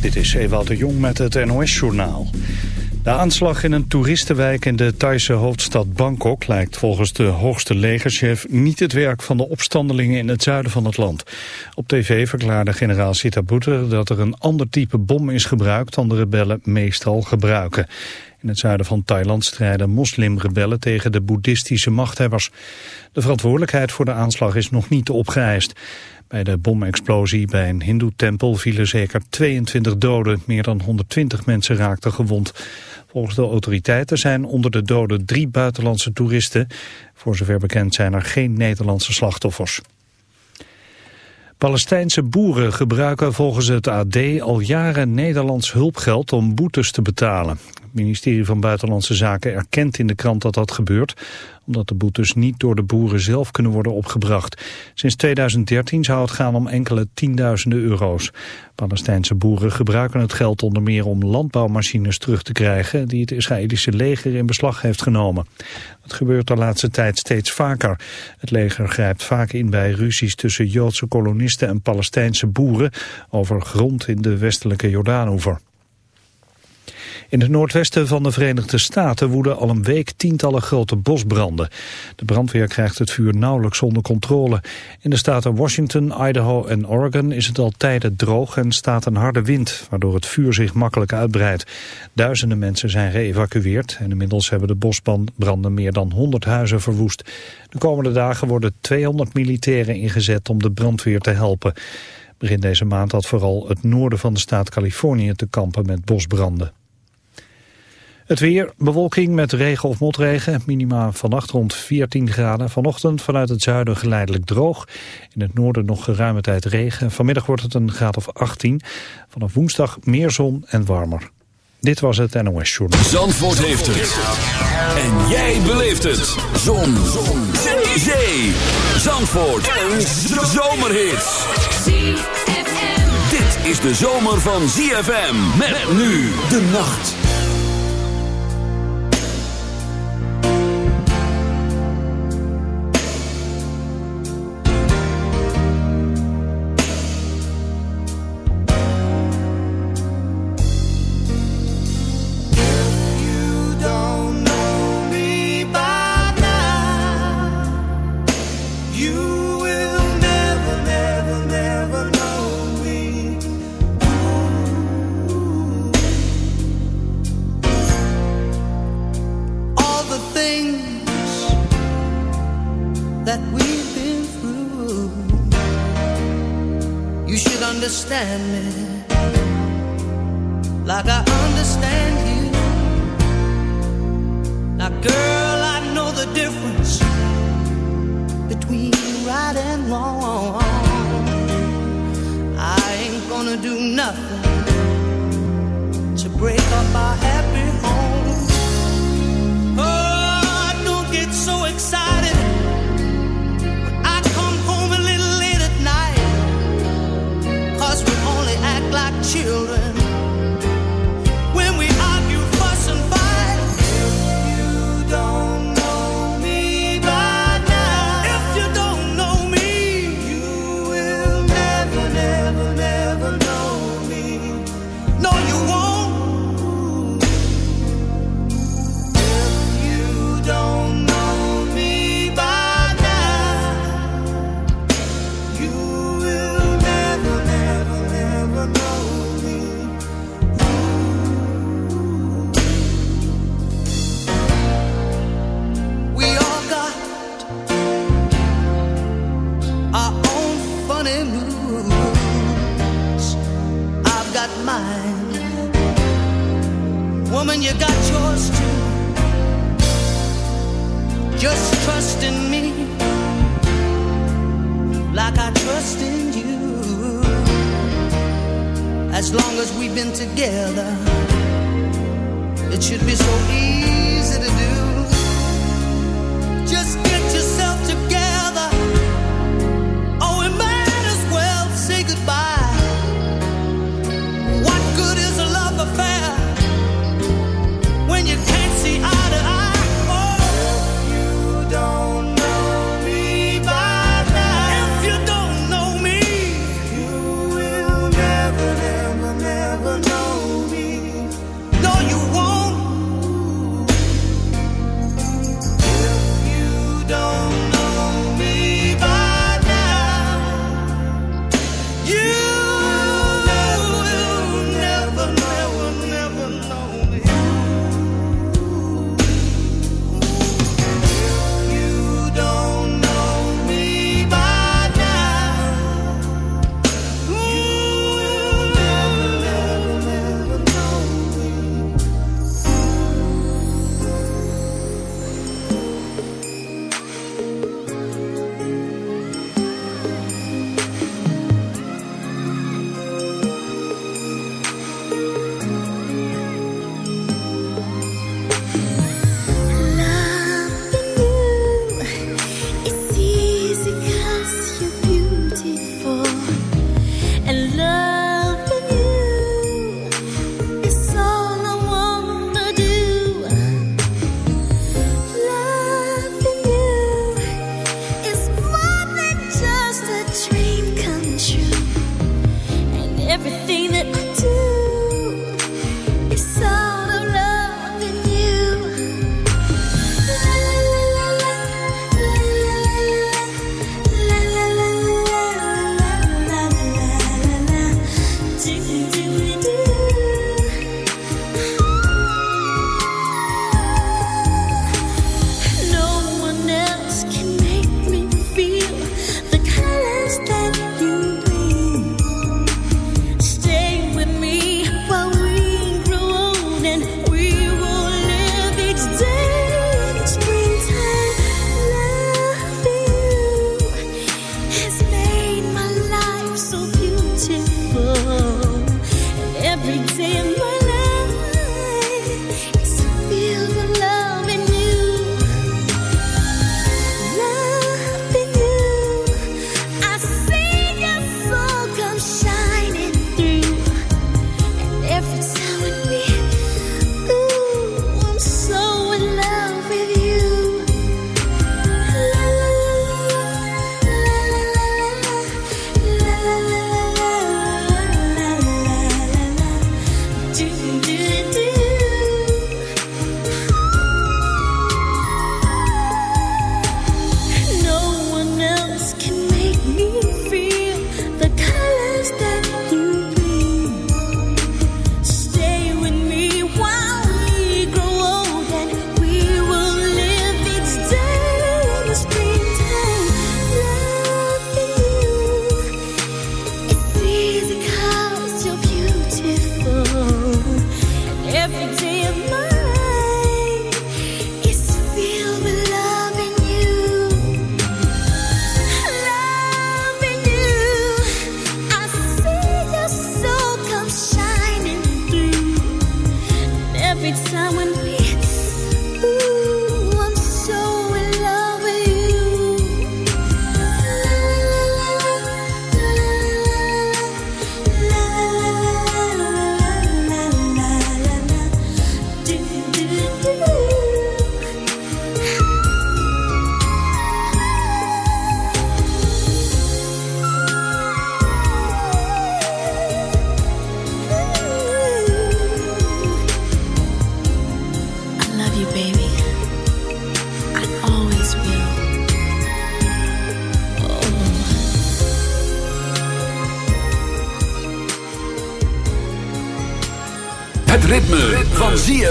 Dit is Ewout de Jong met het NOS-journaal. De aanslag in een toeristenwijk in de Thaise hoofdstad Bangkok... lijkt volgens de hoogste legerchef niet het werk van de opstandelingen in het zuiden van het land. Op tv verklaarde generaal Sitabutter dat er een ander type bom is gebruikt... dan de rebellen meestal gebruiken. In het zuiden van Thailand strijden moslimrebellen tegen de boeddhistische machthebbers. De verantwoordelijkheid voor de aanslag is nog niet opgeëist. Bij de bomexplosie bij een hindoe-tempel vielen zeker 22 doden. Meer dan 120 mensen raakten gewond. Volgens de autoriteiten zijn onder de doden drie buitenlandse toeristen. Voor zover bekend zijn er geen Nederlandse slachtoffers. Palestijnse boeren gebruiken volgens het AD al jaren Nederlands hulpgeld om boetes te betalen. Het ministerie van Buitenlandse Zaken erkent in de krant dat dat gebeurt, omdat de boetes niet door de boeren zelf kunnen worden opgebracht. Sinds 2013 zou het gaan om enkele tienduizenden euro's. Palestijnse boeren gebruiken het geld onder meer om landbouwmachines terug te krijgen die het Israëlische leger in beslag heeft genomen. Het gebeurt de laatste tijd steeds vaker. Het leger grijpt vaak in bij ruzies tussen Joodse kolonisten en Palestijnse boeren over grond in de westelijke Jordaanoever. In het noordwesten van de Verenigde Staten woeden al een week tientallen grote bosbranden. De brandweer krijgt het vuur nauwelijks onder controle. In de staten Washington, Idaho en Oregon is het al tijden droog en staat een harde wind, waardoor het vuur zich makkelijk uitbreidt. Duizenden mensen zijn geëvacueerd en inmiddels hebben de bosbranden meer dan 100 huizen verwoest. De komende dagen worden 200 militairen ingezet om de brandweer te helpen. Begin deze maand had vooral het noorden van de staat Californië te kampen met bosbranden. Het weer, bewolking met regen of motregen. Minima vannacht rond 14 graden. Vanochtend vanuit het zuiden geleidelijk droog. In het noorden nog geruime tijd regen. Vanmiddag wordt het een graad of 18. Vanaf woensdag meer zon en warmer. Dit was het NOS Journal. Zandvoort heeft het. En jij beleeft het. Zon. zon. Zee. Zee. Zandvoort. Een zomerhit. Dit is de zomer van ZFM. Met nu de nacht.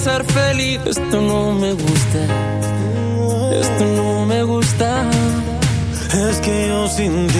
ser feliz. Esto no me gusta, esto no me gusta. Es que yo sin ti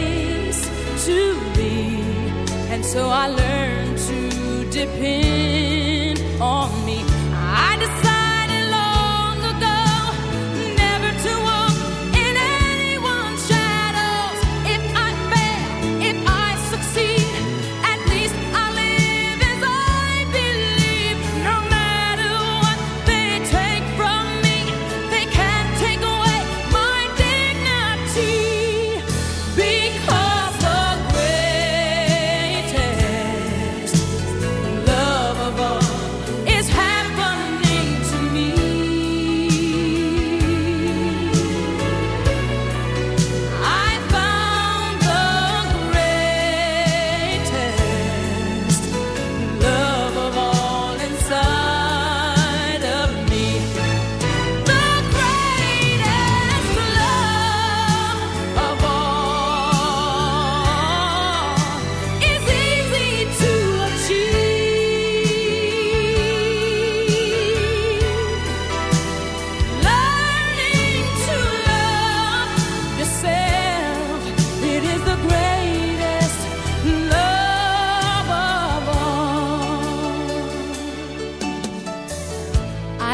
so I learned to depend on me.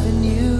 Loving you.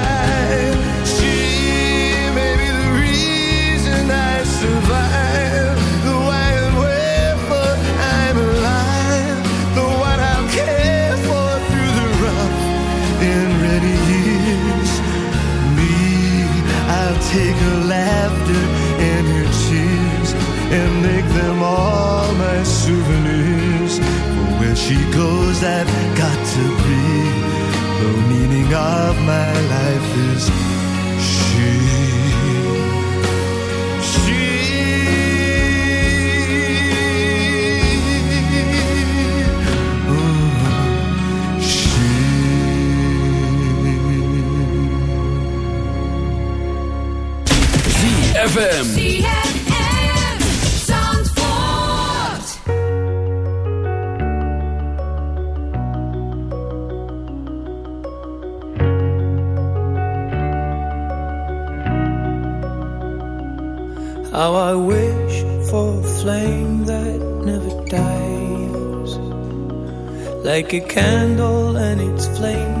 She goes, I've got to be. The meaning of my life is she. She. Oh, ZFM. ZFM How I wish for a flame that never dies. Like a candle and its flame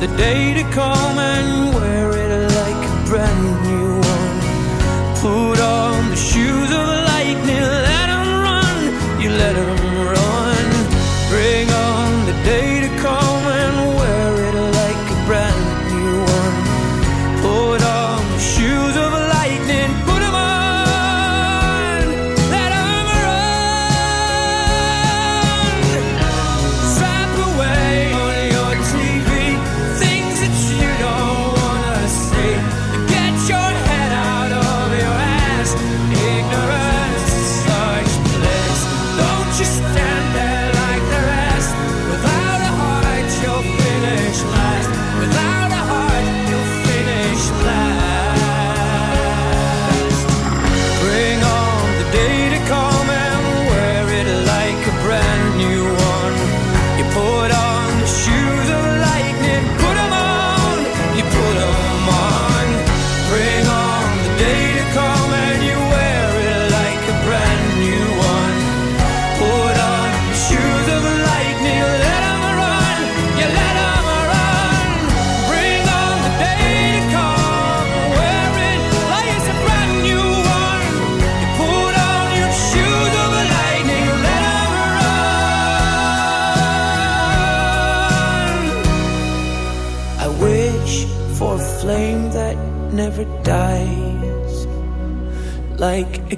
the day to come Like